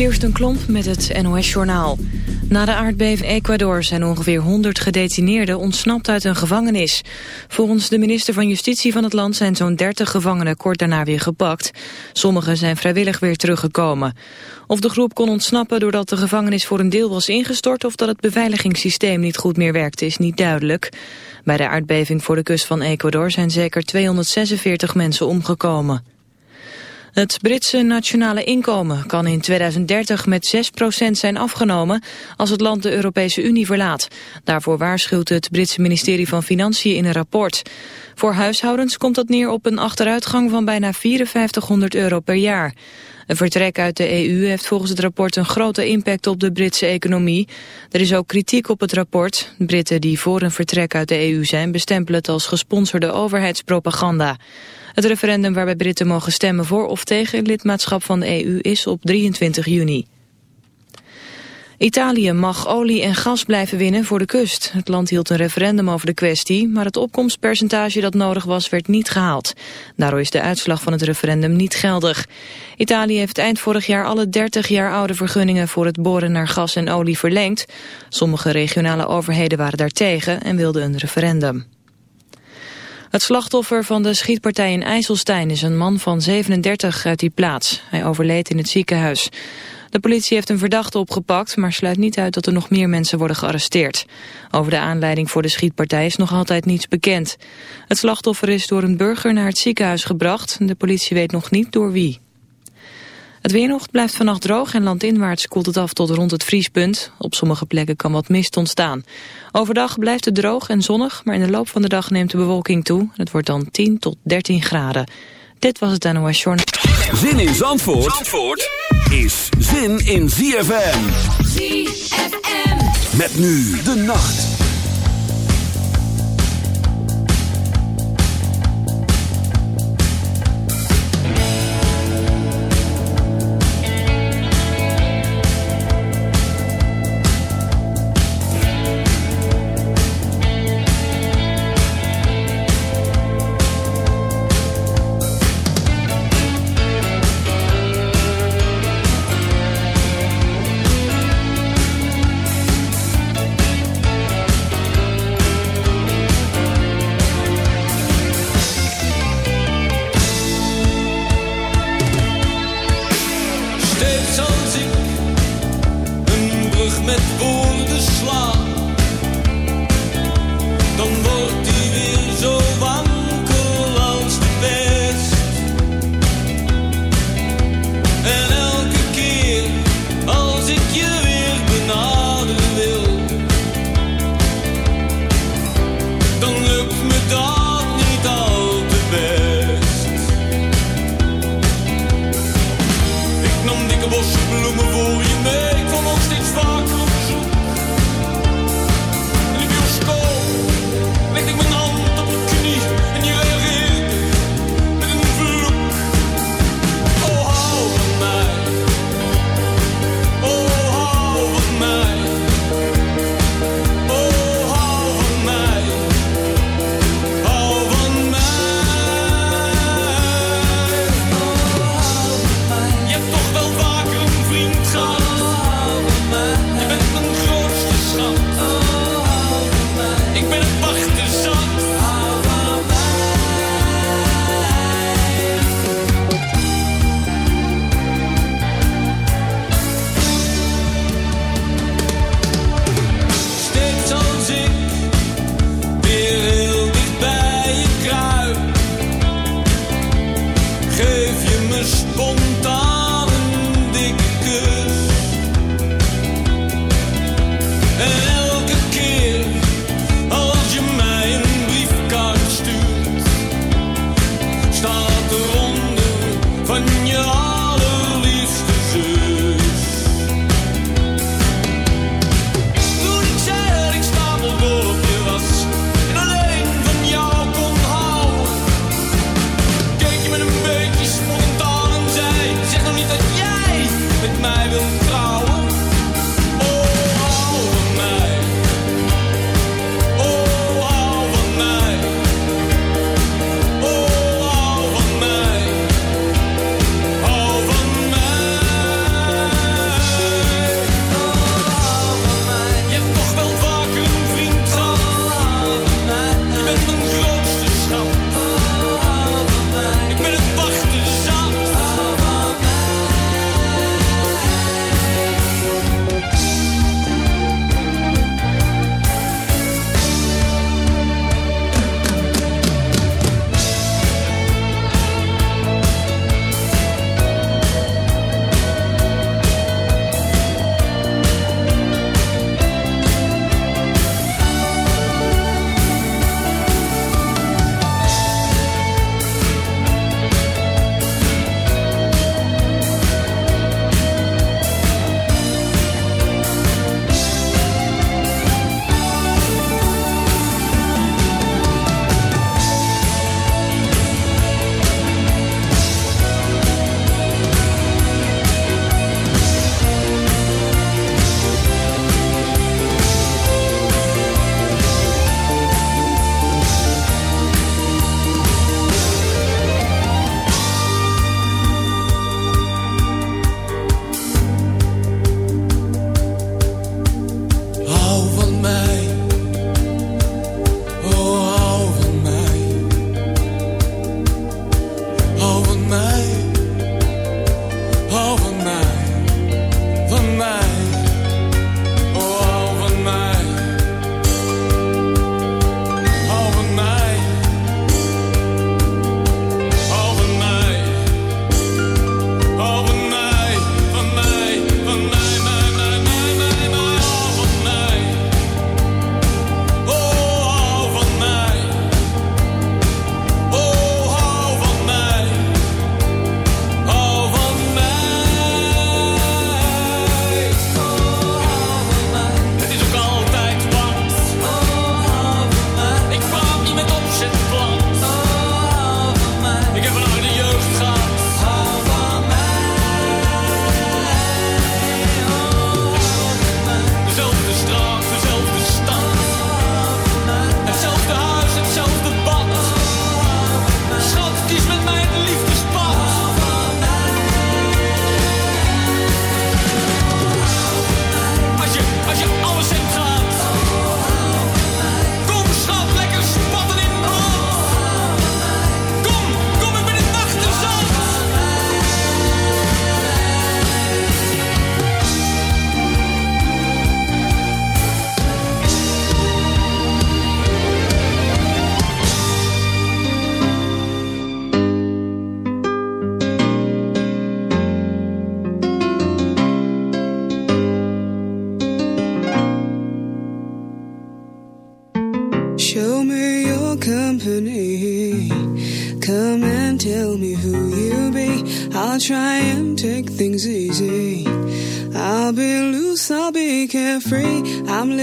Kirsten Klomp met het NOS-journaal. Na de aardbeving Ecuador zijn ongeveer 100 gedetineerden ontsnapt uit een gevangenis. Volgens de minister van Justitie van het land zijn zo'n 30 gevangenen kort daarna weer gepakt. Sommigen zijn vrijwillig weer teruggekomen. Of de groep kon ontsnappen doordat de gevangenis voor een deel was ingestort... of dat het beveiligingssysteem niet goed meer werkte is niet duidelijk. Bij de aardbeving voor de kust van Ecuador zijn zeker 246 mensen omgekomen. Het Britse nationale inkomen kan in 2030 met 6% zijn afgenomen als het land de Europese Unie verlaat. Daarvoor waarschuwt het Britse ministerie van Financiën in een rapport. Voor huishoudens komt dat neer op een achteruitgang van bijna 5400 euro per jaar. Een vertrek uit de EU heeft volgens het rapport een grote impact op de Britse economie. Er is ook kritiek op het rapport. Britten die voor een vertrek uit de EU zijn bestempelen het als gesponsorde overheidspropaganda. Het referendum waarbij Britten mogen stemmen voor of tegen lidmaatschap van de EU is op 23 juni. Italië mag olie en gas blijven winnen voor de kust. Het land hield een referendum over de kwestie, maar het opkomstpercentage dat nodig was werd niet gehaald. Daardoor is de uitslag van het referendum niet geldig. Italië heeft eind vorig jaar alle 30 jaar oude vergunningen voor het boren naar gas en olie verlengd. Sommige regionale overheden waren daartegen en wilden een referendum. Het slachtoffer van de schietpartij in IJsselstein is een man van 37 uit die plaats. Hij overleed in het ziekenhuis. De politie heeft een verdachte opgepakt, maar sluit niet uit dat er nog meer mensen worden gearresteerd. Over de aanleiding voor de schietpartij is nog altijd niets bekend. Het slachtoffer is door een burger naar het ziekenhuis gebracht. De politie weet nog niet door wie. Het weer nog blijft vannacht droog en landinwaarts koelt het af tot rond het vriespunt. Op sommige plekken kan wat mist ontstaan. Overdag blijft het droog en zonnig, maar in de loop van de dag neemt de bewolking toe. Het wordt dan 10 tot 13 graden. Dit was het NOS Journal. Zin in Zandvoort, Zandvoort is zin in ZFM. ZFM. Met nu de nacht.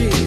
energy.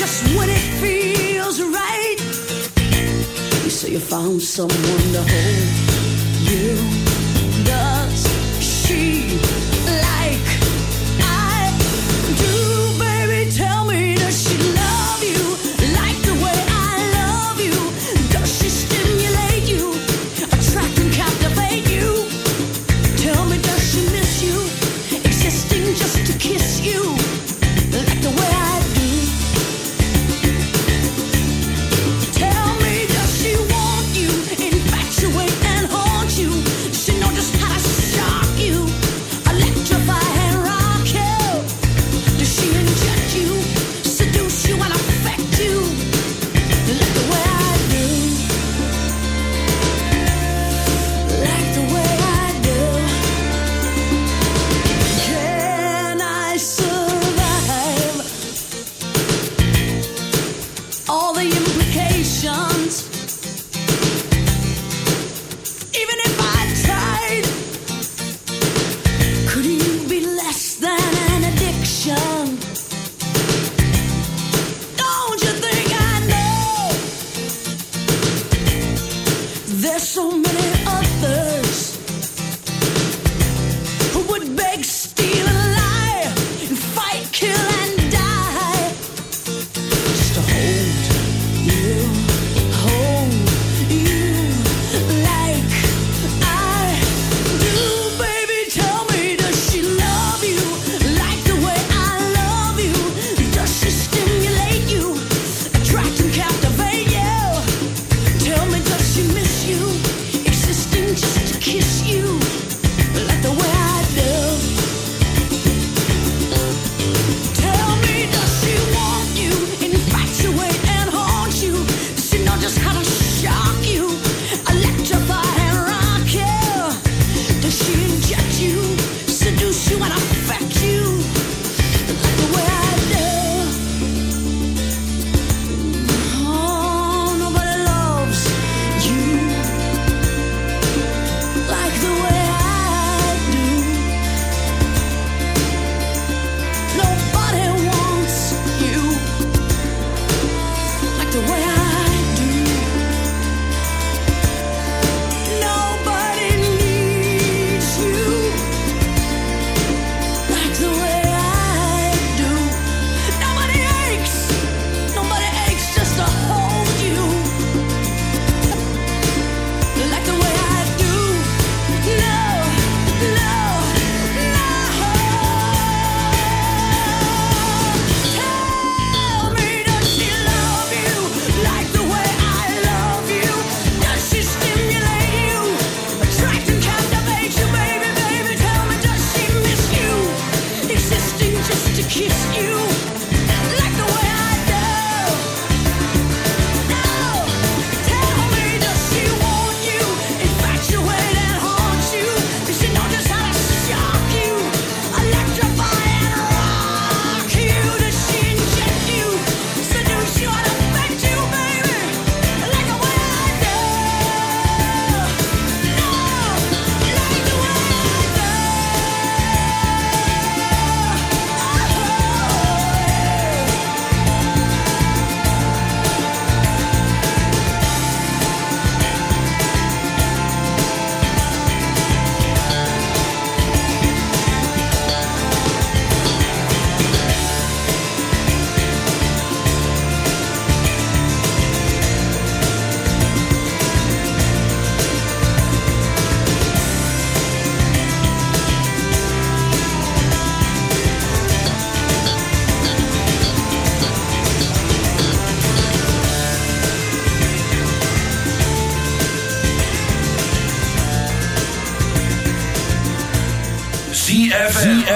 just when it feels right. You say you found someone to hold you. Does she?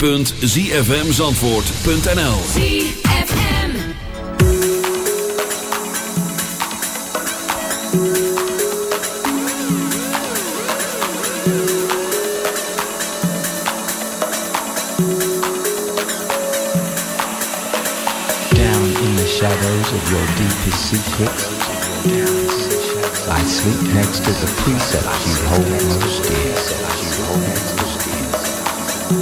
www.zfmzandvoort.nl shadows of your deepest secrets, I sleep next to the precepts you hold most dear.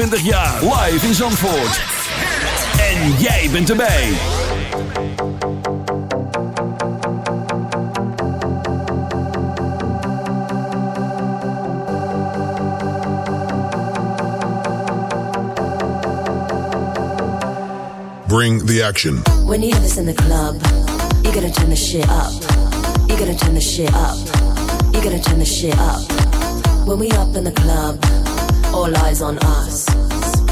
25 jaar. Live in Zandvoort. En jij bent erbij. Bring the action. When you have this in the club, you gotta turn the shit up. You gotta turn the shit up. You gotta turn the shit up. When we up in the club, all eyes on us.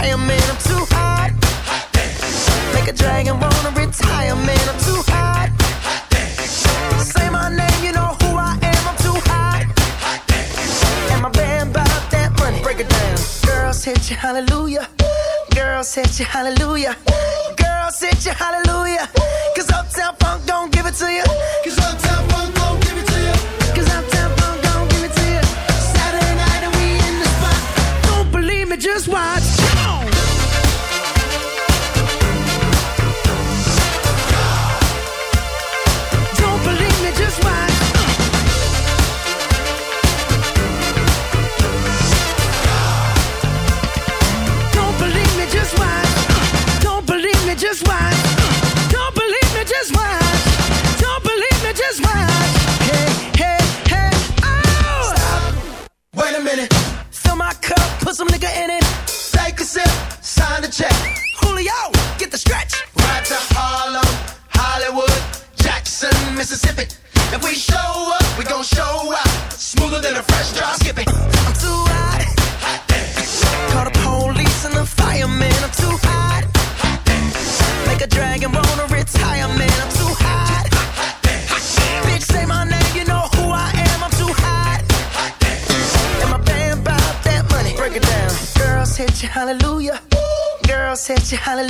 fire, man, I'm too hot. hot damn. Make a dragon wanna retire, man, I'm too hot. hot damn. Say my name, you know who I am, I'm too hot. hot damn. And my band that money, break it down. Girls hit you, hallelujah. Girls hit you, hallelujah. Girls hit you, hallelujah. Cause Uptown Funk don't give it to you. Cause Uptown hallelujah.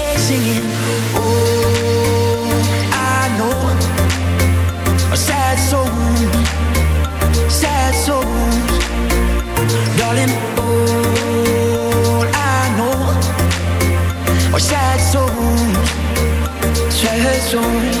singing. Oh, I know a sad soul, sad souls, darling. All I know are sad souls, sad.